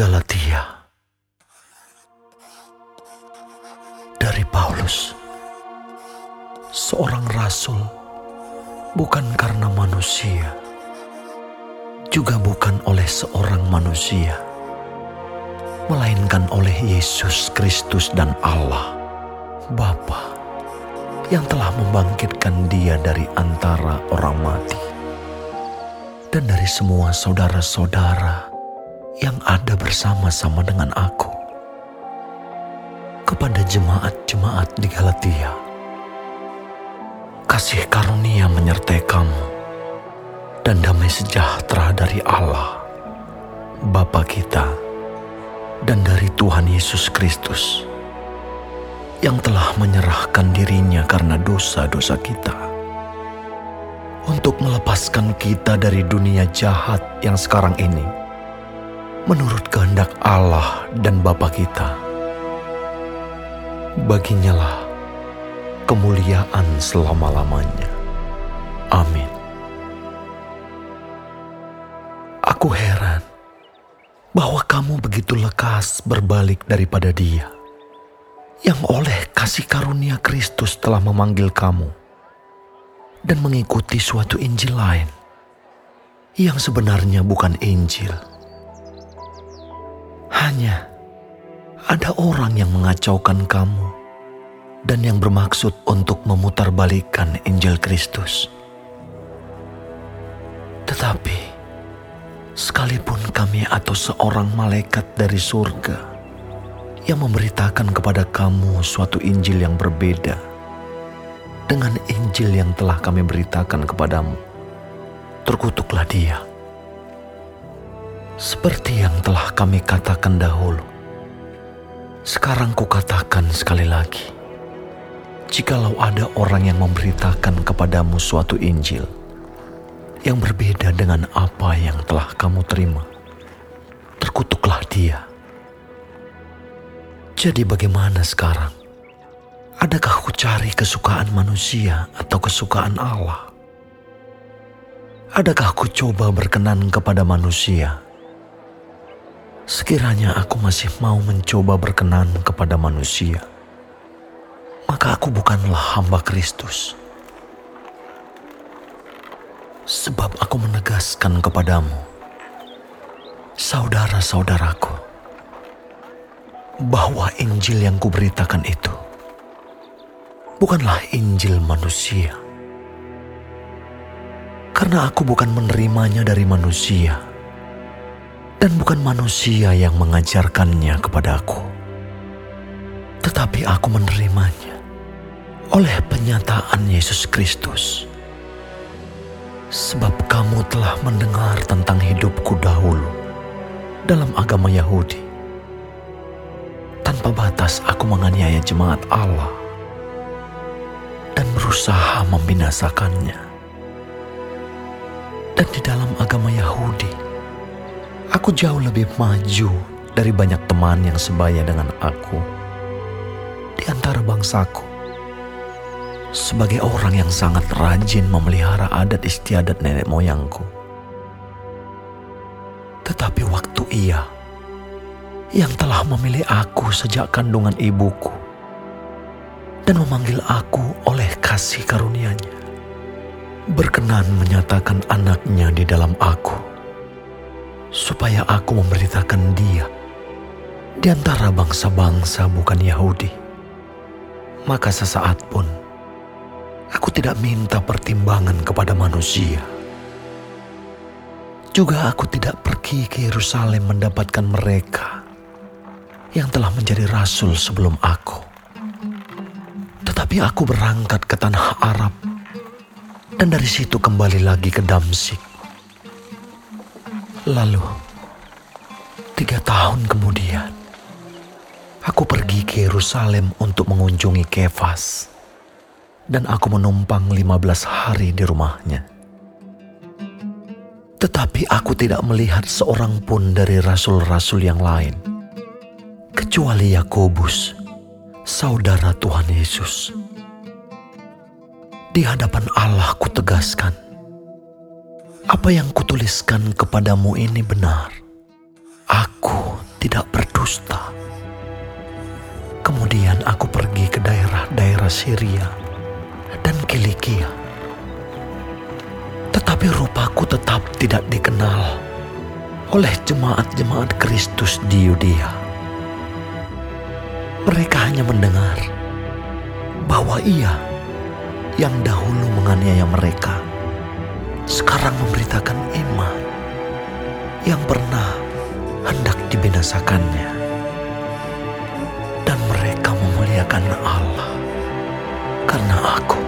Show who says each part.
Speaker 1: Galatia. Dari Paulus, seorang rasul, bukan karena manusia, juga bukan oleh seorang manusia, melainkan oleh Yesus Kristus dan Allah, Bapa, yang telah membangkitkan Dia dari antara orang mati, dan dari semua saudara-saudara yang ada bersama-sama dengan aku. Kepada jemaat-jemaat di Galatia, kasih karunia menyertai kamu dan damai sejahtera dari Allah, Bapa kita, dan dari Tuhan Yesus Kristus yang telah menyerahkan dirinya karena dosa-dosa kita untuk melepaskan kita dari dunia jahat yang sekarang ini menurut kehendak Allah dan Bapa kita. Baginya lah kemuliaan selama-lamanya. Amin. Aku heran bahwa kamu begitu lekas berbalik daripada Dia yang oleh kasih karunia Kristus telah memanggil kamu dan mengikuti suatu Injil lain yang sebenarnya bukan Injil hanya ada orang yang mengacaukan kamu dan yang bermaksud untuk memutarbalikkan Injil Kristus. Tetapi, sekalipun kami atau seorang malaikat dari surga yang memberitakan kepada kamu suatu Injil yang berbeda dengan Injil yang telah kami beritakan kepadamu, terkutuklah dia seperti yang telah kami katakan dahulu. Sekarang kukatakan sekali lagi, jikalau ada orang yang memberitakan kepadamu suatu Injil yang berbeda dengan apa yang telah kamu terima, terkutuklah dia. Jadi bagaimana sekarang? Adakah ku cari kesukaan manusia atau kesukaan Allah? Adakah ku coba berkenan kepada manusia Sekiranya aku masih mau mencoba berkenan kepada manusia, maka aku bukanlah hamba Kristus. Sebab aku menegaskan kepadamu, saudara-saudaraku, bahwa Injil yang kuberitakan itu bukanlah Injil manusia. Karena aku bukan menerimanya dari manusia dan bukan manusia yang mengajarkannya kepadaku, tetapi aku menerimanya oleh penyataan Yesus Kristus. Sebab kamu telah mendengar tentang hidupku dahulu dalam agama Yahudi. Tanpa batas aku menganiaya jemaat Allah dan berusaha membinasakannya. Dan di dalam agama Yahudi, Aku jauh lebih maju dari banyak teman yang sebaya dengan aku di antara bangsaku. Sebagai orang yang sangat rajin memelihara adat istiadat nenek moyangku. Tetapi waktu ia yang telah memilih aku sejak kandungan ibuku dan memanggil aku oleh kasih karunia-Nya berkenan menyatakan anaknya di dalam aku supaya aku memberitakan dia di antara bangsa-bangsa bukan Yahudi. Maka sesaat pun aku tidak minta pertimbangan kepada manusia. Juga aku tidak pergi ke Yerusalem mendapatkan mereka yang telah menjadi rasul sebelum aku. Tetapi aku berangkat ke tanah Arab dan dari situ kembali lagi ke Damsik Lalu, tiga tahun kemudian, aku pergi ke Yerusalem untuk mengunjungi Kefas. Dan aku menumpang lima belas hari di rumahnya. Tetapi aku tidak melihat seorang pun dari rasul-rasul yang lain. Kecuali Yakobus, saudara Tuhan Yesus. Di hadapan Allah kutegaskan, apa yang kutuliskan kepadamu ini benar. aku tidak berdusta. Kemudian aku pergi ke daerah-daerah Syria dan Kilikia. Tetapi rupaku tetap tidak dikenal oleh jemaat-jemaat Kristus di Yudea. Mereka hanya mendengar bahwa ia yang dahulu menganiaya mereka sekarang memberitakan iman yang pernah hendak dibinasakannya. Dan mereka memuliakan Allah karena aku